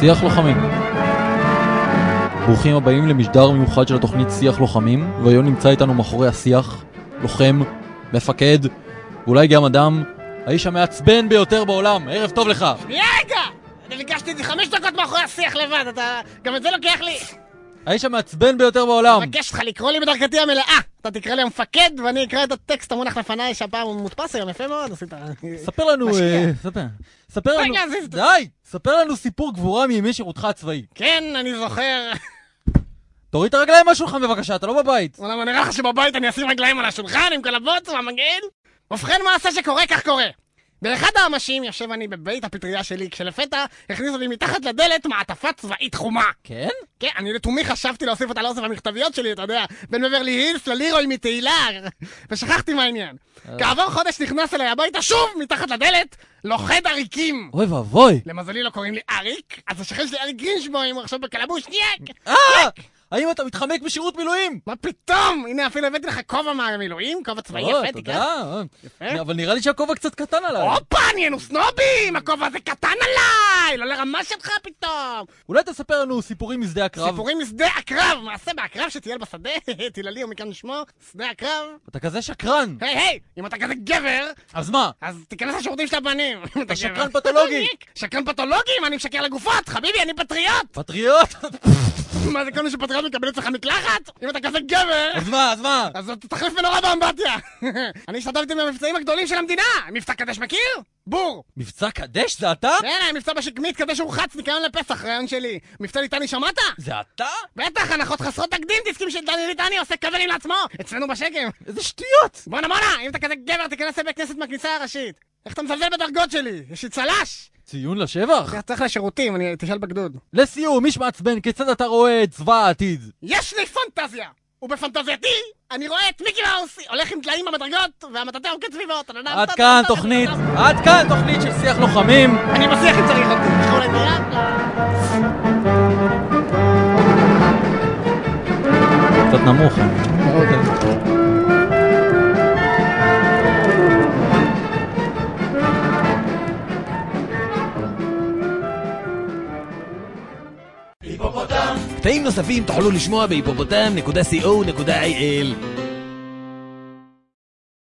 שיח לוחמים. ברוכים הבאים למשדר מיוחד של התוכנית שיח לוחמים, והיום נמצא איתנו מאחורי השיח, לוחם, מפקד, ואולי גם אדם, האיש המעצבן ביותר בעולם. ערב טוב לך! שנייה רגע! אני ביקשתי את זה חמש דקות מאחורי השיח לבד, אתה... גם את זה לוקח לי. האיש המעצבן ביותר בעולם. מבקש אותך לקרוא לי בדרגתי המלאה. אתה תקרא לי המפקד, ואני אקרא את הטקסט המונח לפניי, שהפעם הוא מודפס היום, יפה מאוד, עשית... ספר לנו. אה, ספר, ספר לנו, די! ספר לנו סיפור גבורה מימי שירותך הצבאי. כן, אני זוכר... תוריד את הרגליים מהשולחן בבקשה, אתה לא בבית. למה נראה לך שבבית אני אשים רגליים על השולחן עם כל הבוץ והמגעיל? ובכן מעשה שקורה כך קורה. באחד האמשים יושב אני בבית הפטריה שלי, כשלפתע הכניסו לי מתחת לדלת מעטפה צבאית חומה. כן? כן, אני לתומי חשבתי להוסיף אותה לאוסף המכתביות שלי, אתה יודע, בין בברלי הילס ללירוי מתהילה, ושכחתי מהעניין. כעבור חודש נכנס אליי הביתה שוב, מתחת לדלת, לוכד עריקים. אוי ואבוי. למזלי לא קוראים לי אריק, אז השכן שלי אריק גרינשבוים, הוא עכשיו בקלבוש, ניאק! האם אתה מתחמק בשירות מילואים? מה פתאום? הנה, אפילו הבאתי לך כובע מהמילואים, כובע צבאי או, יפה. תודה. אה. יפה. אבל נראה לי שהכובע קצת קטן עליי. הופה, נהיינו סנובים! הכובע הזה קטן עליי! לא לרמה שלך פתאום! אולי תספר לנו סיפורים משדה הקרב. סיפורים משדה הקרב! מעשה בהקרב שטייל בשדה, טיללי ומכאן שמו, שדה הקרב. אתה כזה שקרן. היי היי, אם אתה כזה גבר, אז מה? אז תיכנס לשירותים של הבנים. אתה שקרן. פתולוגי. שקרן פתולוגי? מה, אני משקר לגופות? חביבי, אני פטריוט! פטריוט? מה זה כל מי שפטריוט מקבל אצלך מקלחת? אם אתה כזה גבר... אז מה, אז מה? אז תחליף מנורה באמבטיה! אני השתתפתי במבצעים הגדולים של המדינה! מבצע קדש מכיר? בור! מבצע קדש זה אתה? כן, מבצע בשקמית קדש ורחץ, ניקיון לפסח, רעיון שלי. מבצע ליטני שמעת? זה אתה? בטח, הנחות חסרות תקדים, דיסקים של דני ליטני עושה קאברים לעצמו! אצלנו בשקם! איזה שטויות! בואנה בואנה, אם אתה כזה גבר, תיכנס לבית כנסת מהכניסה הראשית. איך אתה מזלזל בדרגות שלי? יש לי צל"ש! ציון לשבח? אתה צריך לשירותים, אני תשאל בגדוד. לסיום, איש מעצבן, כיצד אתה רואה את צבא העתיד? יש לי פנטזיה! ובפנטזייתי, אני רואה את מיקי מאוס הולך עם טלאים במדרגות, והמטאטא עוקד סביבו. טה-טה-טה, עד כאן תוכנית. עד כאן תוכנית של שיח לוחמים. אני בשיח אם צריך אותי. ביד? קצת נמוך. קטעים נוספים תוכלו לשמוע בהיפופוטם.co.il